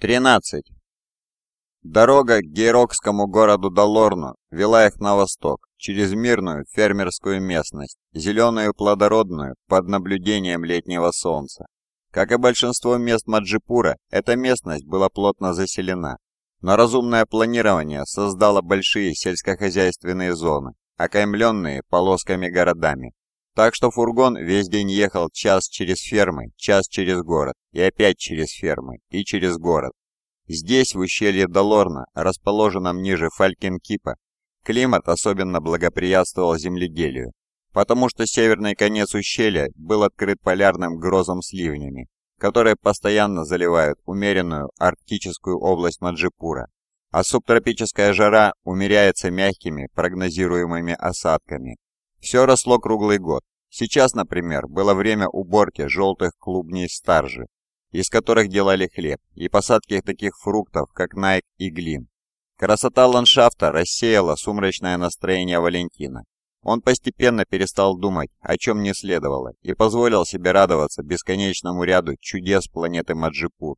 13. Дорога к гейрокскому городу Долорну вела их на восток, через мирную фермерскую местность, зеленую плодородную, под наблюдением летнего солнца. Как и большинство мест Маджипура, эта местность была плотно заселена, но разумное планирование создало большие сельскохозяйственные зоны, окаймленные полосками городами. Так что фургон весь день ехал час через фермы, час через город, и опять через фермы, и через город. Здесь, в ущелье Долорна, расположенном ниже Фалькинкипа, климат особенно благоприятствовал земледелию, потому что северный конец ущелья был открыт полярным грозом с ливнями, которые постоянно заливают умеренную арктическую область Маджипура, а субтропическая жара умеряется мягкими прогнозируемыми осадками. Все росло круглый год. Сейчас, например, было время уборки желтых клубней старжи, из которых делали хлеб, и посадки таких фруктов, как найк и глин. Красота ландшафта рассеяла сумрачное настроение Валентина. Он постепенно перестал думать, о чем не следовало, и позволил себе радоваться бесконечному ряду чудес планеты Маджипур.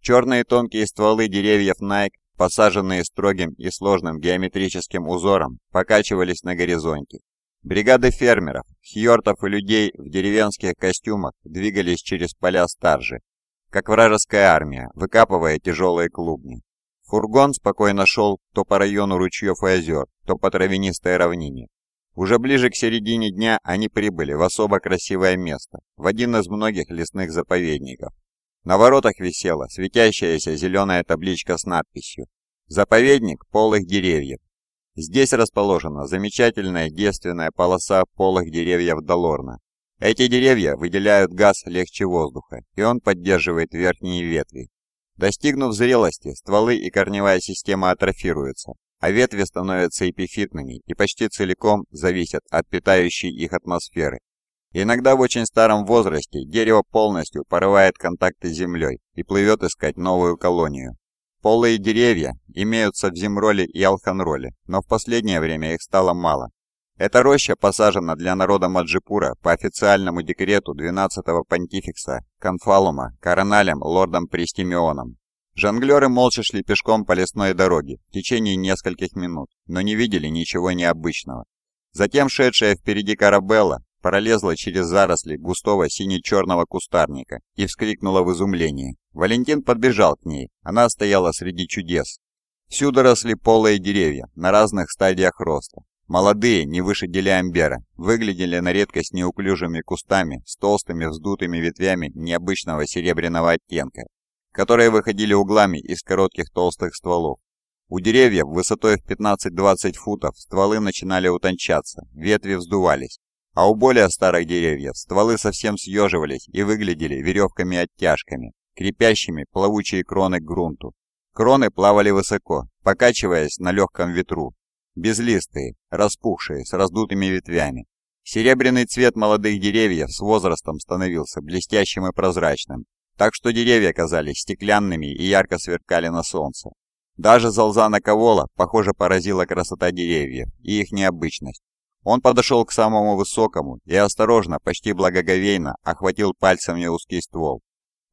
Черные тонкие стволы деревьев Найк, посаженные строгим и сложным геометрическим узором, покачивались на горизонте. Бригады фермеров, хьортов и людей в деревенских костюмах двигались через поля старжи, как вражеская армия, выкапывая тяжелые клубни. Фургон спокойно шел то по району ручьев и озер, то по травянистой равнине. Уже ближе к середине дня они прибыли в особо красивое место, в один из многих лесных заповедников. На воротах висела светящаяся зеленая табличка с надписью «Заповедник полых деревьев». Здесь расположена замечательная девственная полоса полых деревьев Долорна. Эти деревья выделяют газ легче воздуха, и он поддерживает верхние ветви. Достигнув зрелости, стволы и корневая система атрофируются, а ветви становятся эпифитными и почти целиком зависят от питающей их атмосферы. Иногда в очень старом возрасте дерево полностью порывает контакты с землей и плывет искать новую колонию. Полые деревья имеются в Зимроле и Алханроле, но в последнее время их стало мало. Эта роща посажена для народа Маджипура по официальному декрету 12-го понтификса Конфалума короналем лордом Пристимионом. Жонглеры молча шли пешком по лесной дороге в течение нескольких минут, но не видели ничего необычного. Затем шедшая впереди Карабелла пролезла через заросли густого сине-черного кустарника и вскрикнула в изумлении. Валентин подбежал к ней, она стояла среди чудес. Всюду росли полые деревья на разных стадиях роста. Молодые, не выше делиамбера, выглядели на редкость неуклюжими кустами с толстыми вздутыми ветвями необычного серебряного оттенка, которые выходили углами из коротких толстых стволов. У деревьев высотой в 15-20 футов стволы начинали утончаться, ветви вздувались, а у более старых деревьев стволы совсем съеживались и выглядели веревками-оттяжками, крепящими плавучие кроны к грунту. Кроны плавали высоко, покачиваясь на легком ветру, безлистые, распухшие, с раздутыми ветвями. Серебряный цвет молодых деревьев с возрастом становился блестящим и прозрачным, так что деревья казались стеклянными и ярко сверкали на солнце. Даже Залзана Ковола, похоже, поразила красота деревьев и их необычность. Он подошел к самому высокому и осторожно, почти благоговейно, охватил пальцами узкий ствол.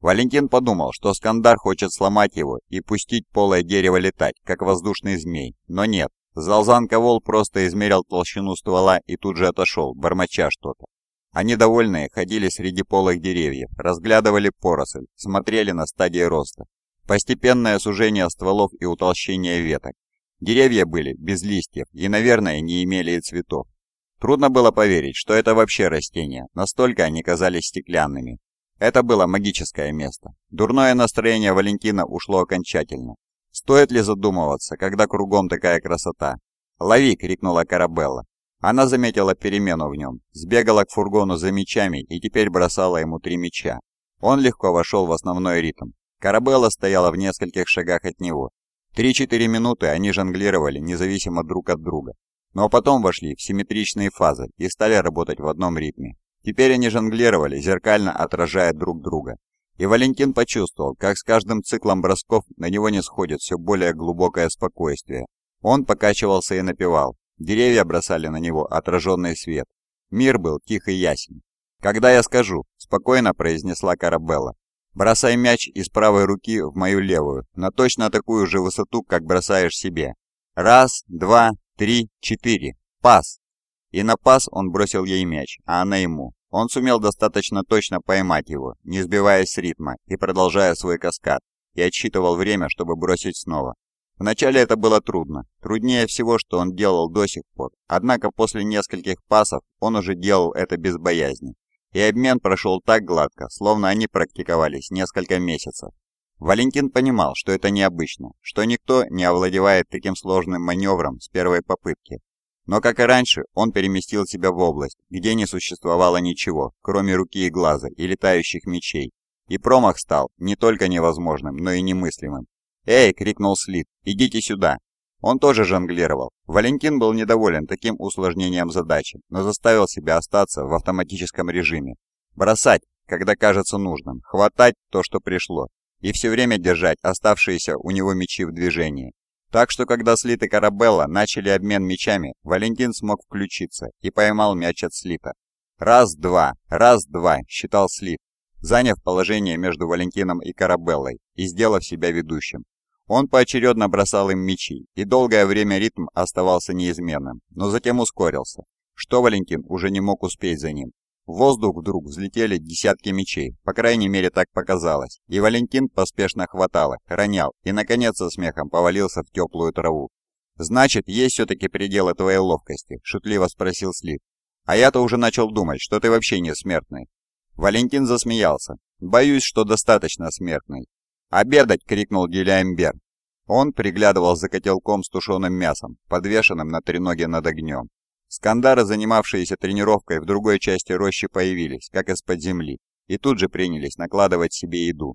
Валентин подумал, что Скандар хочет сломать его и пустить полое дерево летать, как воздушный змей, но нет. Залзан Ковол просто измерил толщину ствола и тут же отошел, бормоча что-то. Они, довольные, ходили среди полых деревьев, разглядывали поросль, смотрели на стадии роста. Постепенное сужение стволов и утолщение веток. Деревья были без листьев и, наверное, не имели и цветов. Трудно было поверить, что это вообще растения, настолько они казались стеклянными. Это было магическое место. Дурное настроение Валентина ушло окончательно. Стоит ли задумываться, когда кругом такая красота? «Лови!» — крикнула Карабелла. Она заметила перемену в нем, сбегала к фургону за мечами и теперь бросала ему три меча. Он легко вошел в основной ритм. Карабелла стояла в нескольких шагах от него. Три-четыре минуты они жонглировали независимо друг от друга, но потом вошли в симметричные фазы и стали работать в одном ритме. Теперь они жонглировали, зеркально отражая друг друга. И Валентин почувствовал, как с каждым циклом бросков на него не сходит все более глубокое спокойствие. Он покачивался и напевал. Деревья бросали на него отраженный свет. Мир был тих и ясен. «Когда я скажу», — спокойно произнесла Карабелла. Бросай мяч из правой руки в мою левую, на точно такую же высоту, как бросаешь себе. Раз, два, три, четыре. Пас!» И на пас он бросил ей мяч, а она ему. Он сумел достаточно точно поймать его, не сбиваясь с ритма и продолжая свой каскад, и отсчитывал время, чтобы бросить снова. Вначале это было трудно, труднее всего, что он делал до сих пор, однако после нескольких пасов он уже делал это без боязни, и обмен прошел так гладко, словно они практиковались несколько месяцев. Валентин понимал, что это необычно, что никто не овладевает таким сложным маневром с первой попытки. Но, как и раньше, он переместил себя в область, где не существовало ничего, кроме руки и глаза и летающих мечей. И промах стал не только невозможным, но и немыслимым. «Эй!» — крикнул Слит. «Идите сюда!» Он тоже жонглировал. Валентин был недоволен таким усложнением задачи, но заставил себя остаться в автоматическом режиме. Бросать, когда кажется нужным, хватать то, что пришло, и все время держать оставшиеся у него мечи в движении. Так что, когда Слит и Карабелла начали обмен мечами, Валентин смог включиться и поймал мяч от Слита. «Раз-два, раз-два», — считал Слит, заняв положение между Валентином и Карабеллой и сделав себя ведущим. Он поочередно бросал им мечи, и долгое время ритм оставался неизменным, но затем ускорился, что Валентин уже не мог успеть за ним. В воздух вдруг взлетели десятки мечей, по крайней мере так показалось, и Валентин поспешно хватал их, ронял и, наконец, со смехом повалился в теплую траву. «Значит, есть все-таки пределы твоей ловкости?» – шутливо спросил Слив. «А я-то уже начал думать, что ты вообще не смертный». Валентин засмеялся. «Боюсь, что достаточно смертный. «Обедать!» — крикнул Гелиамбер. Он приглядывал за котелком с тушеным мясом, подвешенным на треноге над огнем. Скандары, занимавшиеся тренировкой в другой части рощи, появились, как из-под земли, и тут же принялись накладывать себе еду.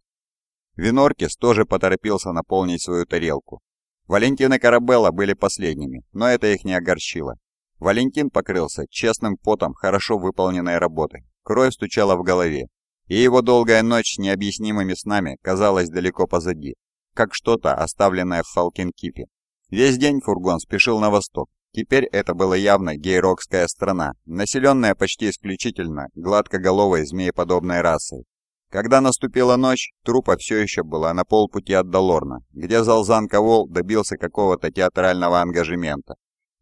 Виноркис тоже поторопился наполнить свою тарелку. Валентин и Карабелла были последними, но это их не огорчило. Валентин покрылся честным потом хорошо выполненной работы. Кровь стучала в голове, и его долгая ночь с необъяснимыми снами казалась далеко позади, как что-то, оставленное в Фалкинкипе. Весь день фургон спешил на восток. Теперь это была явно гейрокская страна, населенная почти исключительно гладкоголовой змееподобной расой. Когда наступила ночь, трупа все еще была на полпути от Долорна, где Залзан Ковол добился какого-то театрального ангажемента.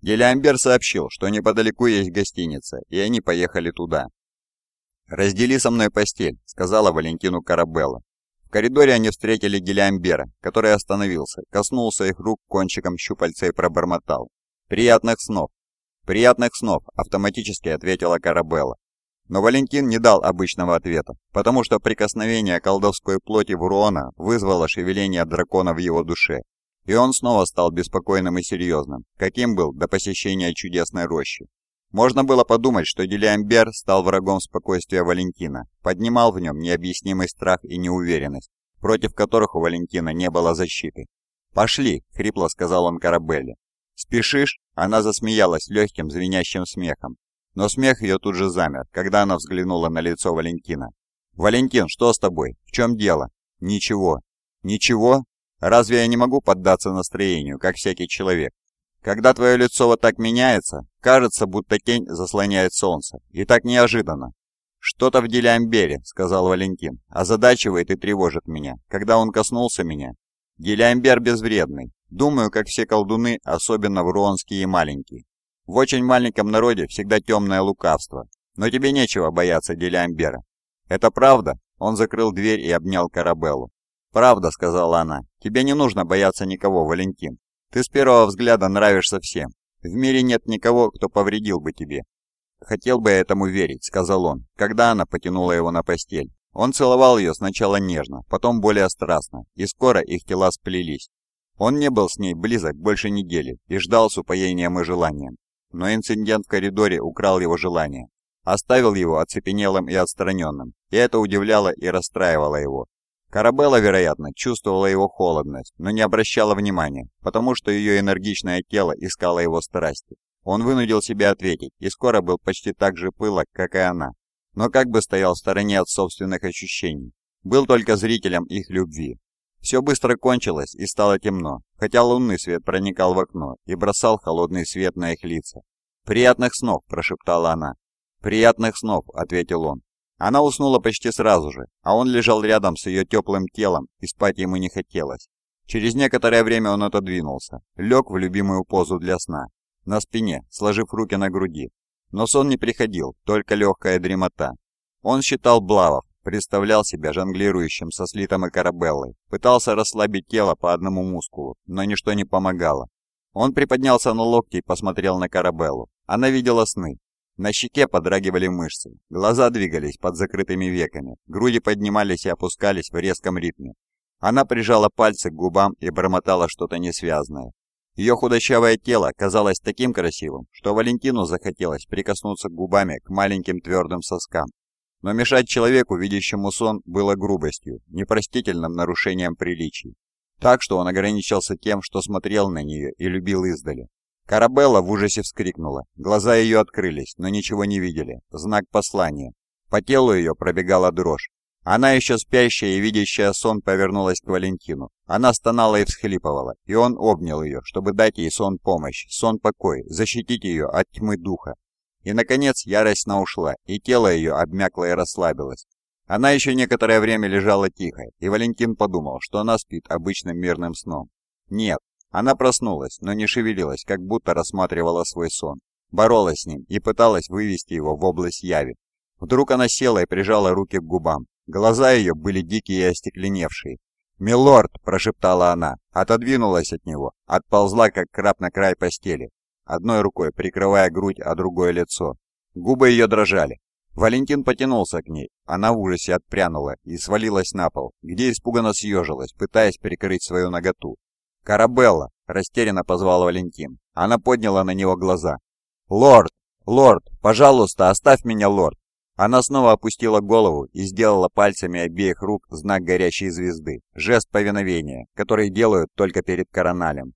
Гелиамбер сообщил, что неподалеку есть гостиница, и они поехали туда. «Раздели со мной постель», — сказала Валентину Карабелла. В коридоре они встретили Гелиамбера, который остановился, коснулся их рук кончиком щупальца и пробормотал. «Приятных снов!» «Приятных снов!» — автоматически ответила Карабелла. Но Валентин не дал обычного ответа, потому что прикосновение колдовской плоти Вруона вызвало шевеление дракона в его душе, и он снова стал беспокойным и серьезным, каким был до посещения чудесной рощи. Можно было подумать, что Делиамбер стал врагом спокойствия Валентина, поднимал в нем необъяснимый страх и неуверенность, против которых у Валентина не было защиты. «Пошли!» — хрипло сказал он Карабелле. «Спешишь?» — она засмеялась легким звенящим смехом. Но смех ее тут же замер, когда она взглянула на лицо Валентина. «Валентин, что с тобой? В чем дело?» «Ничего». «Ничего? Разве я не могу поддаться настроению, как всякий человек? Когда твое лицо вот так меняется, кажется, будто тень заслоняет солнце. И так неожиданно. «Что-то в деле Амбере», — сказал Валентин, — «озадачивает и тревожит меня, когда он коснулся меня. Гелиамбер безвредный. Думаю, как все колдуны, особенно вруонские и маленькие. В очень маленьком народе всегда темное лукавство. Но тебе нечего бояться Гелиамбера. Это правда?» Он закрыл дверь и обнял Карабеллу. «Правда», — сказала она. «Тебе не нужно бояться никого, Валентин. Ты с первого взгляда нравишься всем. В мире нет никого, кто повредил бы тебе. Хотел бы я этому верить, сказал он, когда она потянула его на постель. Он целовал ее сначала нежно, потом более страстно, и скоро их тела сплелись. Он не был с ней близок больше недели и ждал с упоением и желанием. Но инцидент в коридоре украл его желание, оставил его оцепенелым и отстраненным, и это удивляло и расстраивало его. Карабелла, вероятно, чувствовала его холодность, но не обращала внимания, потому что ее энергичное тело искало его страсти. Он вынудил себя ответить и скоро был почти так же пылок, как и она, но как бы стоял в стороне от собственных ощущений. Был только зрителем их любви. Все быстро кончилось и стало темно, хотя лунный свет проникал в окно и бросал холодный свет на их лица. «Приятных снов!» – прошептала она. «Приятных снов!» – ответил он. Она уснула почти сразу же, а он лежал рядом с ее теплым телом, и спать ему не хотелось. Через некоторое время он отодвинулся, лег в любимую позу для сна, на спине, сложив руки на груди. Но сон не приходил, только легкая дремота. Он считал блавов, представлял себя жонглирующим со слитом и корабеллой, пытался расслабить тело по одному мускулу, но ничто не помогало. Он приподнялся на локти и посмотрел на Карабеллу. Она видела сны. На щеке подрагивали мышцы, глаза двигались под закрытыми веками, груди поднимались и опускались в резком ритме. Она прижала пальцы к губам и бормотала что-то несвязное. Ее худощавое тело казалось таким красивым, что Валентину захотелось прикоснуться губами к маленьким твердым соскам. Но мешать человеку, видящему сон, было грубостью, непростительным нарушением приличий. Так что он ограничился тем, что смотрел на нее и любил издали. Карабелла в ужасе вскрикнула. Глаза ее открылись, но ничего не видели. Знак послания. По телу ее пробегала дрожь. Она еще спящая и видящая сон повернулась к Валентину. Она стонала и всхлипывала, и он обнял ее, чтобы дать ей сон помощь, сон покой, защитить ее от тьмы духа. И, наконец, ярость на ушла, и тело ее обмякло и расслабилось. Она еще некоторое время лежала тихо, и Валентин подумал, что она спит обычным мирным сном. Нет, она проснулась, но не шевелилась, как будто рассматривала свой сон. Боролась с ним и пыталась вывести его в область яви. Вдруг она села и прижала руки к губам. Глаза ее были дикие и остекленевшие. «Милорд!» – прошептала она, отодвинулась от него, отползла, как краб на край постели, одной рукой прикрывая грудь, а другое лицо. Губы ее дрожали. Валентин потянулся к ней. Она в ужасе отпрянула и свалилась на пол, где испуганно съежилась, пытаясь прикрыть свою наготу. «Карабелла!» – растерянно позвал Валентин. Она подняла на него глаза. «Лорд! Лорд! Пожалуйста, оставь меня, лорд!» Она снова опустила голову и сделала пальцами обеих рук знак горящей звезды, жест повиновения, который делают только перед короналем.